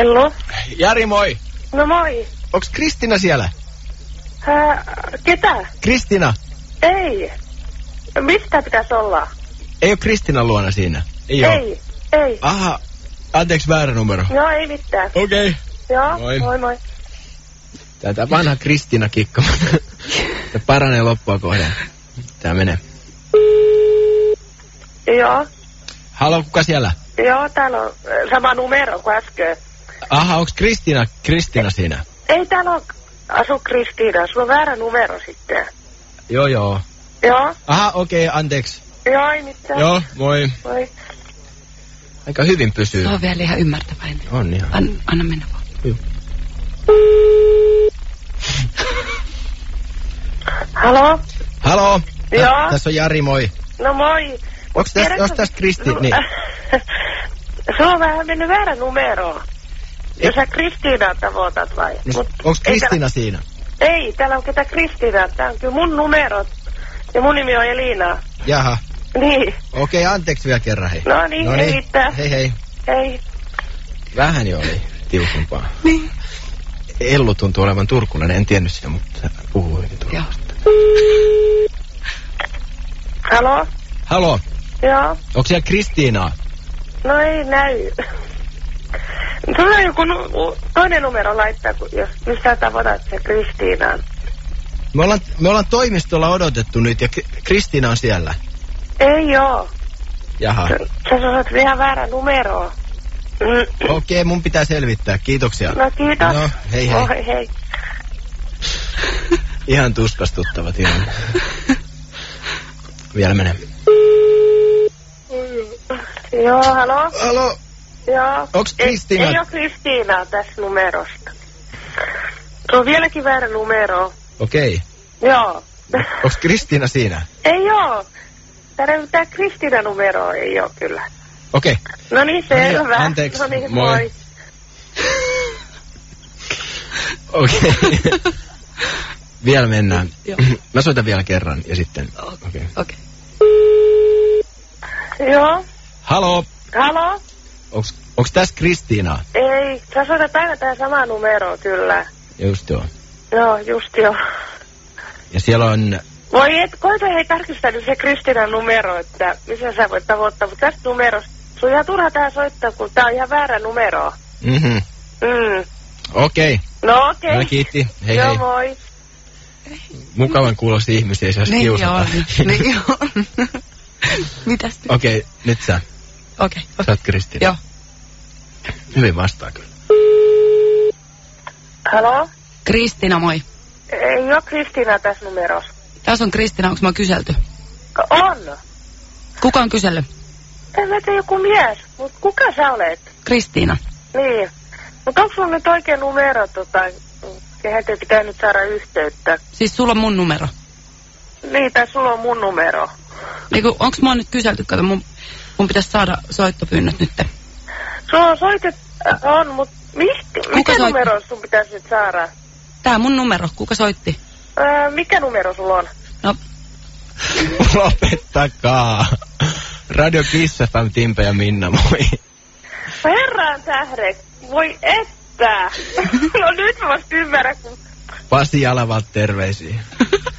Ellu. Jari, moi. No moi. Onks Kristina siellä? Ää, ketä? Kristina. Ei. Mistä pitäisi olla? Ei oo Kristina luona siinä. Ei. Ei. Ei. Aha. Anteeksi, väärä numero. Joo, ei mitään. Okei. Okay. Joo, Moi. moi moi. Tätä vanha Kristina kikka. Se paranee loppua kohden. Tää menee. Joo. Halo, kuka siellä? Joo, täällä on sama numero kuin äsken. Aha, onks Kristina, Kristina siinä? Ei täällä on asu Kristiina. Sulla on väärä numero sitten. Joo, joo. Joo. Aha, okei, okay, anteeksi. Joo, ei mitään. Joo, moi. Moi. Aika hyvin pysyy. Se on vielä ihan ymmärtäväinen. On ihan. An, anna mennä vaan. Halo? Halo. Tä- Joo. Tässä on Jari, moi. No moi. Tiedätkö- onks tästä Kristi... No, Niin. Sulla on vähän mennyt väärä numero. Jos sä Kristiinaa tavoitat vai? No, Mut onks ei Kristina siinä? Täällä, ei, täällä on ketä Kristiina. Tää on kyllä mun numerot. Ja mun nimi on Elina. Jaha. Niin. Okei, okay, anteeksi vielä kerran, hei. No niin, ei mitään. Hei, hei. Hei. Vähän jo oli tiukumpaa. Niin. Ellu tuntuu olevan turkulainen, en tiennyt sitä, mutta puhuu hyvin Joo. turkulaista. Halo? Halo, Joo. onko siellä Kristiinaa? No ei näy. Sulla on joku toinen numero laittaa, kun jos mistä tavoitat se Kristiinaan. Me ollaan, me ollaan toimistolla odotettu nyt ja Kristiina on siellä. Ei oo. Jaha. Sä sanot ihan väärä numero. Mm. Okei, okay, mun pitää selvittää. Kiitoksia. No kiitos. No, hei hei. Oi, hei. Ihan tuskastuttava tilanne. Vielä menee. Joo, halo? Halo, Joo. Onks Ei- Kristiina? Ei, ole Kristiinaa tässä numerosta. Se on vieläkin väärä numero. okei. Joo. Onko Kristiina siinä? ei oo. Täällä tämä Kristiina numero ei oo kyllä. Okei. No niin, selvä. anteeksi. No niin, Moi. moi. Okei. vielä mennään. Joo. Mä soitan vielä kerran ja sitten... Okei. Okei. Okay. Joo. Halo, Halo? Onks, onks tässä Kristiina? Ei, sä soitat aina tähän samaan numeroon kyllä. Just joo. Joo, just joo. Ja siellä on... Voi et, koita hei tarkistaa nyt se Kristiinan numero, että missä sä voit tavoittaa, mutta tästä numerosta, sun on ihan turha tää soittaa, kun tää on ihan väärä numero. Mhm. Mm. Okei. No okei. Okay. No kiitti. Hei Joo, hei. moi. Mukavan kuulosti ihmisiä, ei saisi Niin kiusata. on. Niin on. Mitäs? Okei, okay, nyt sä. Okei. Sä Okay. oot Kristiina. Joo. Hyvin vastaa kyllä. Halo? Kristiina, moi. Ei oo Kristiina tässä numerossa. Tässä on Kristiina, onko mä kyselty? On. Kuka on kysellyt? En mä tiedä joku mies, mutta kuka sä olet? Kristiina. Niin. Mutta onko sulla nyt oikea numero, tota, kehen te pitää nyt saada yhteyttä? Siis sulla on mun numero. Niin, tai sulla on mun numero. Niinku, onks mä nyt kyselty? Kato, mun, mun pitäisi saada soittopyynnöt nyt. Sulla on soitet, äh, on, mutta mistä, mikä soit- numero sun pitäisi nyt saada? Tää mun numero. Kuka soitti? Äh, mikä numero sulla on? No, Lopettakaa. Radio Kiss FM, Timpe ja Minna, moi. Herran tähdet, voi että. no nyt mä vasta ymmärrän, kun Pasi Jalavat terveisiä.